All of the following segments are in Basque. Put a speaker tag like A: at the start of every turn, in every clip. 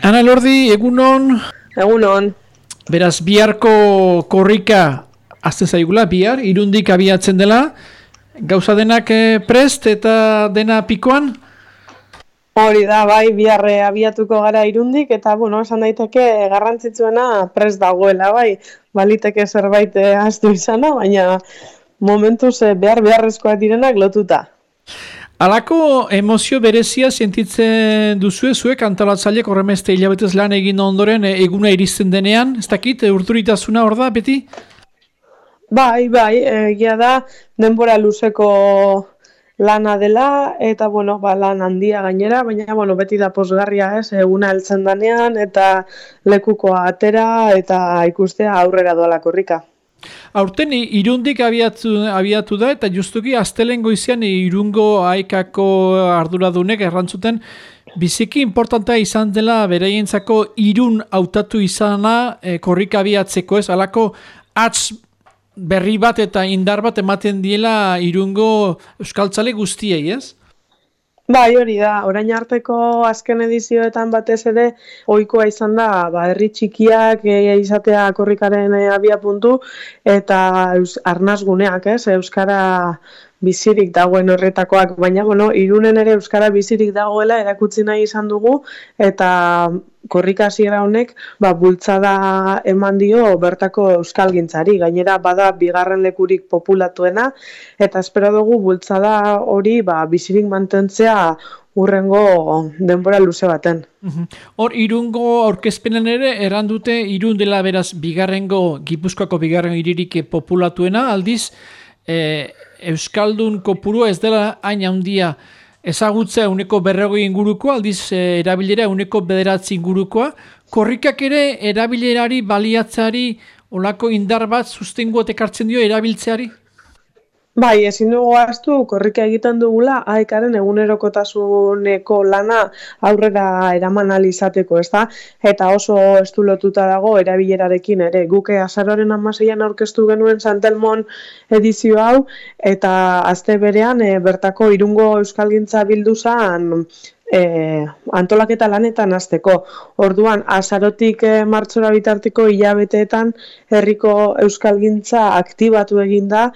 A: Ana Lordi, egunon?
B: Egunon.
A: Beraz, biharko korrika azte zaigula, bihar, irundik abiatzen dela, gauza denak eh, prest eta dena pikoan?
B: Hori da, bai, biharre abiatuko gara irundik, eta, bueno, esan daiteke garrantzitsuena prest dagoela, bai, baliteke zerbait eh, aztu izana, baina momentuz eh, behar beharrezkoak direnak lotuta.
A: Alako emozio berezia sentitzen duzue zuek antolatzaileak horremeste hilabetez lan egin ondoren e, eguna iristen denean, ez dakit, e, urturitasuna hor da, beti?
B: Bai, bai, egia da, denbora luzeko lana dela, eta, bueno, ba, lan handia gainera, baina, bueno, beti da posgarria, ez, eguna heltzen danean, eta lekukoa atera, eta ikustea aurrera doala korrika.
A: Aurten irundik abiatu, abiatu da eta justuki astelen goizian irungo aekako arduradunek errantzuten biziki importantea izan dela bereientzako irun hautatu izana e, korrika abiatzeko ez alako atz berri bat eta indar bat ematen diela irungo euskaltzale guztiei ez?
B: Bai, hori da. Orain arteko azken edizioetan batez ere ohikoa izan da, ba herri txikiak e, izatea korrikaren e, abia puntu eta arnazguneak, ez? Euskara bizirik dagoen horretakoak, baina bueno, irunen ere euskara bizirik dagoela erakutsi nahi izan dugu eta korrika hasiera honek ba bultzada eman dio bertako euskalgintzari. Gainera bada bigarren lekurik populatuena eta espero dugu bultzada hori ba bizirik mantentzea urrengo denbora luze baten.
A: Hor, irungo aurkezpenen ere, errandute, irun dela beraz bigarrengo, gipuzkoako bigarrengo iririk populatuena, aldiz, e, Euskaldun kopurua ez dela hain handia ezagutzea uneko berrogoi inguruko, aldiz e, erabilera uneko bederatzi ingurukoa, korrikak ere erabilerari baliatzeari olako indar bat sustengu ekartzen dio erabiltzeari?
B: Bai, ezin dugu astu korrika egiten dugula aekaren egunerokotasuneko lana aurrera eraman izateko, ez da? Eta oso estulotuta dago erabilerarekin ere. Guke azaroren amaseian aurkeztu genuen Santelmon edizio hau, eta azte berean e, bertako irungo euskalgintza bildu zan e, antolaketa lanetan hasteko. Orduan azarotik e, martxora bitarteko hilabeteetan herriko euskalgintza aktibatu egin da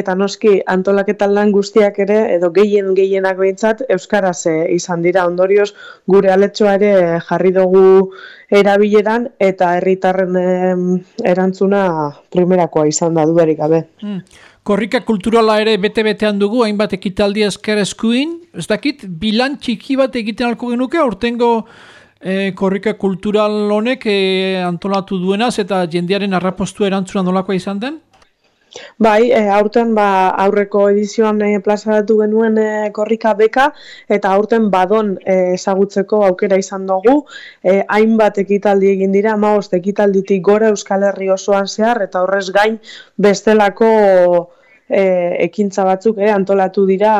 B: eta noski antolaketan lan guztiak ere edo gehien gehienak behintzat euskaraz e, izan dira ondorioz gure aletxoa ere jarri dugu erabileran eta herritarren erantzuna primerakoa izan da duberik gabe. Hmm.
A: Korrika kulturala ere bete-betean dugu, hainbat ekitaldi esker eskuin. Ez dakit, bilan txiki bat egiten alko genuke, ortengo e, korrika kultural honek e, antolatu duenaz eta jendearen arrapostu erantzuna nolakoa izan den?
B: Bai, e, aurten ba, aurreko edizioan e, plazaratu genuen e, korrika beka eta aurten badon e, ezagutzeko aukera izan dugu. E, hainbat ekitaldi egin dira, maost ekitalditik gora Euskal Herri osoan zehar eta horrez gain bestelako e, ekintza batzuk e, antolatu dira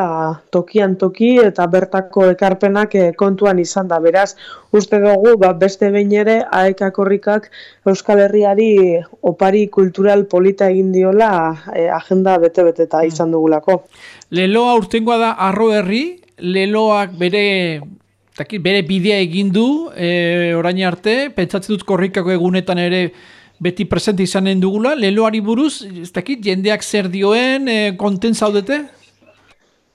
B: tokian toki eta bertako ekarpenak e, kontuan izan da. Beraz, uste dugu ba, beste behin ere aekakorrikak Euskal Herriari opari kultural polita egin diola e, agenda bete-bete eta izan dugulako.
A: Leloa urtengoa da arro herri, leloak bere bere bidea egin du e, orain arte, pentsatzen dut korrikako egunetan ere beti presente izanen dugula, leloari buruz, ez dakit, jendeak zer dioen, e, konten zaudete?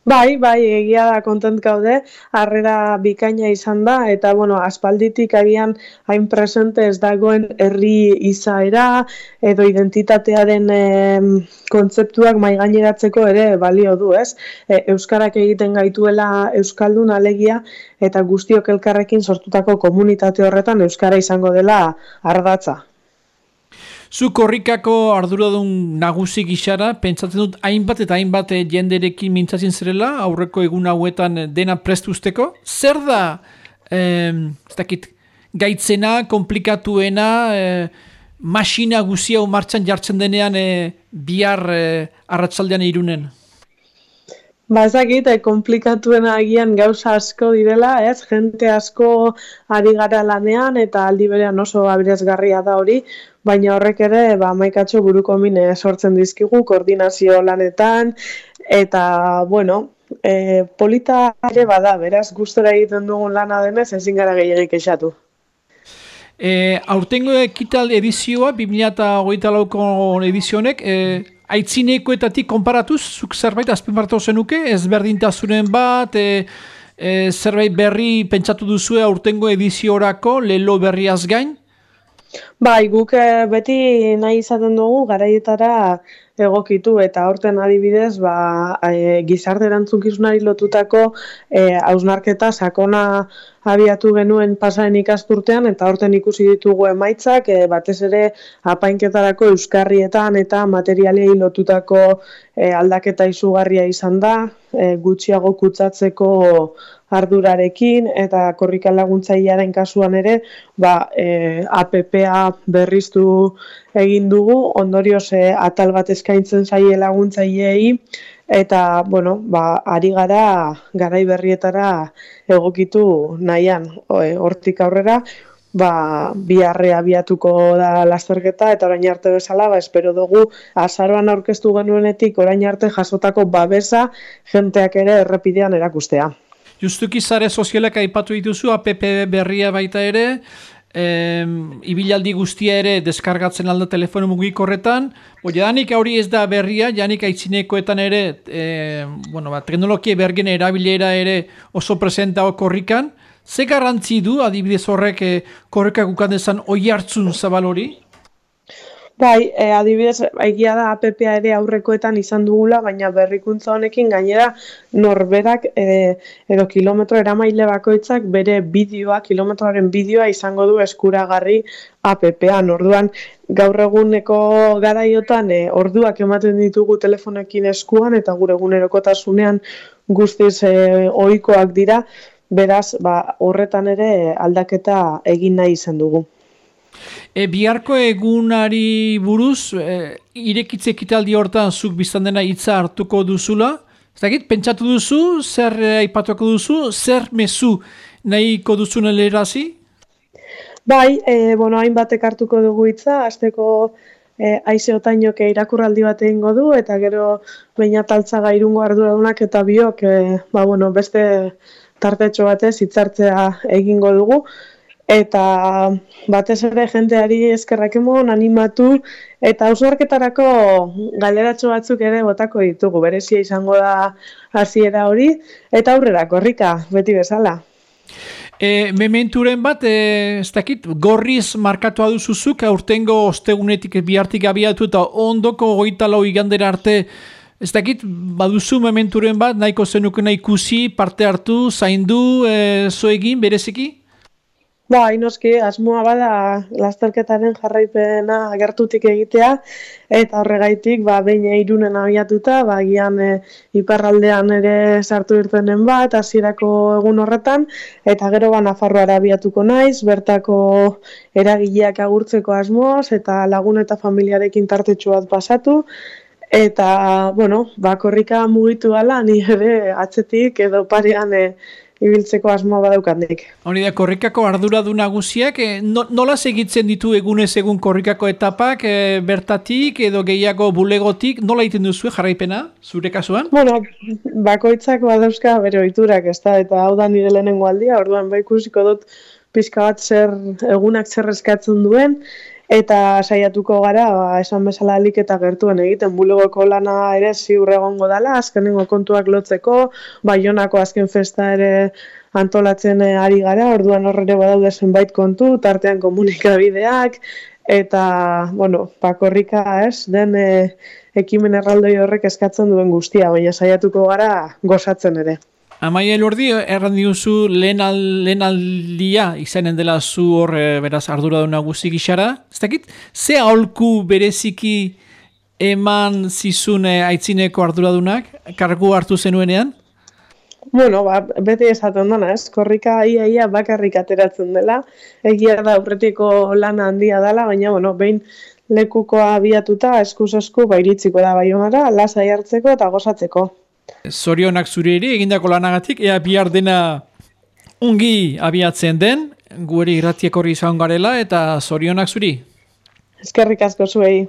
B: Bai, bai, egia da kontent gaude, harrera bikaina izan da, eta, bueno, aspalditik agian hain presente ez dagoen herri izaera, edo identitatearen e, kontzeptuak maigaineratzeko ere balio du, ez? E, Euskarak egiten gaituela Euskaldun alegia, eta guztiok elkarrekin sortutako komunitate horretan Euskara izango dela ardatza.
A: Zu korrikako arduradun nagusi gixara, pentsatzen dut hainbat eta hainbat eh, jenderekin mintzatzen zerela, aurreko egun hauetan eh, dena prestuzteko. Zer da, eh, dakit, gaitzena, komplikatuena, eh, masina guzia martxan jartzen denean eh, bihar eh, arratsaldean irunen?
B: Ba, ezakit, eh, komplikatuena agian gauza asko direla, ez? Jente asko ari gara lanean eta aldi berean oso abirazgarria da hori, baina horrek ere, ba, maikatxo buruko mine sortzen dizkigu, koordinazio lanetan, eta, bueno, e, polita ere bada, beraz, gustora egiten dugun lana denez, ezin gara gehiagik esatu.
A: E, aurtengo ekital edizioa, 2008 lauko edizionek, e, aitzinekoetatik konparatuz, zuk zerbait azpimartu zenuke, ez berdintasunen bat, e, e, zerbait berri pentsatu duzu aurtengo ediziorako, lelo berriaz gain?
B: Bai, guk eh, beti nahi izaten dugu garaietara egokitu eta aurten adibidez ba, e, gizarte erantzukizunari lotutako e, hausnarketa sakona abiatu genuen pasaren ikasturtean eta aurten ikusi ditugu emaitzak e, batez ere apainketarako euskarrietan eta materialei lotutako e, aldaketa izugarria izan da e, gutxiago kutsatzeko ardurarekin eta korrika laguntzailearen kasuan ere ba, e, APPA berriztu egin dugu ondorioz e, atal bat eskaintzen zaie laguntzaileei eta bueno, ba, ari gara garai berrietara egokitu nahian e, hortik aurrera ba, biharre abiatuko da lasterketa eta orain arte bezala, ba, espero dugu azaroan aurkeztu genuenetik orain arte jasotako babesa jenteak ere errepidean erakustea.
A: Justuki zare sozialak aipatu dituzu, APP berria baita ere, em, ibilaldi guztia ere deskargatzen alda telefono mugik horretan. Bo, janik hori ez da berria, janik aitzinekoetan ere, e, bueno, ba, teknologia bergen erabilera ere oso presenta korrikan. Ze garrantzi du, adibidez horrek, e, korrekak ukandezan oi hartzun zabal hori?
B: Bai, e, adibidez, egia da APPA ere aurrekoetan izan dugula, baina berrikuntza honekin gainera norberak e, edo kilometro eramaile bakoitzak bere bideoa, kilometroaren bideoa izango du eskuragarri APPA. Orduan, gaur eguneko garaiotan e, orduak ematen ditugu telefonekin eskuan eta gure egunerokotasunean guztiz e, ohikoak dira, beraz, ba, horretan ere aldaketa egin nahi izan dugu.
A: E, biharko egunari buruz, e, irekitze ekitaldi hortan zuk biztan dena hitza hartuko duzula. Zagit, pentsatu duzu, zer e, aipatuko duzu, zer mezu nahiko duzu nelerazi?
B: Bai, e, bueno, hainbatek hartuko dugu hitza, azteko e, aize otainoke irakurraldi bat egingo du, eta gero baina taltzaga irungo arduradunak eta biok, e, ba, bueno, beste tartetxo batez hitzartzea egingo dugu eta batez ere jenteari eskerrak emon, animatu, eta ausuarketarako galeratxo batzuk ere botako ditugu, berezia izango da hasiera hori, eta aurrera, korrika, beti bezala.
A: E, mementuren bat, e, ez dakit, gorriz markatu aduzuzuk, aurtengo ostegunetik bihartik abiatu eta ondoko goita lau igandera arte, ez dakit, baduzu mementuren bat, nahiko zenukena ikusi, parte hartu, zaindu, e, zoegin, bereziki?
B: Ba, inoski, asmoa bada lasterketaren jarraipena gertutik egitea, eta horregaitik, ba, behin irunen abiatuta, ba, gian e, iparraldean ere sartu irtenen bat, hasierako egun horretan, eta gero ba, Nafarroara abiatuko naiz, bertako eragileak agurtzeko asmoaz, eta lagun eta familiarekin tartetxu bat pasatu, eta, bueno, ba, korrika mugitu ala, ni ere atzetik edo parean e, ibiltzeko asmoa badaukandik.
A: Hori da, korrikako ardura du nagusiak, e, nola segitzen ditu egunez egun korrikako etapak, e, bertatik edo gehiago bulegotik, nola egiten duzu jarraipena, zure kasuan?
B: Bueno, bakoitzak badauzka bere oiturak, ez da, eta hau da nire lehenengo aldia, orduan ba ikusiko dut pizka bat zer egunak zer eskatzen duen, eta saiatuko gara ba, esan bezala alik eta gertuen egiten. Bulegoko lana ere ziur egongo dela azkenengo kontuak lotzeko baionako azken festa ere antolatzen eh, ari gara. Orduan horre badaude zenbait kontu tartean komunikabideak eta bueno pakorrika ez den e, ekimen erraldoi horrek eskatzen duen guztia. Baina saiatuko gara gozatzen ere
A: Amaia elordi, erran diuzu lehen, al, lehen aldia izanen dela zu hor e, beraz ardura du nagusi gixara. Ez dakit, ze aholku bereziki eman zizun e, aitzineko arduradunak, kargu hartu zenuenean?
B: Bueno, ba, beti esaten dana, ez? Korrika ia, ia bakarrik ateratzen dela. Egia da, aurretiko lana handia dela, baina, bueno, behin lekukoa abiatuta, eskuz esku, bairitziko da baionara, lasai hartzeko eta gozatzeko.
A: Zorionak zure ere, egindako lanagatik, ea bihar dena ungi abiatzen den, gueri irratiek hori izan garela, eta zorionak zuri.
B: Ezkerrik asko zuei.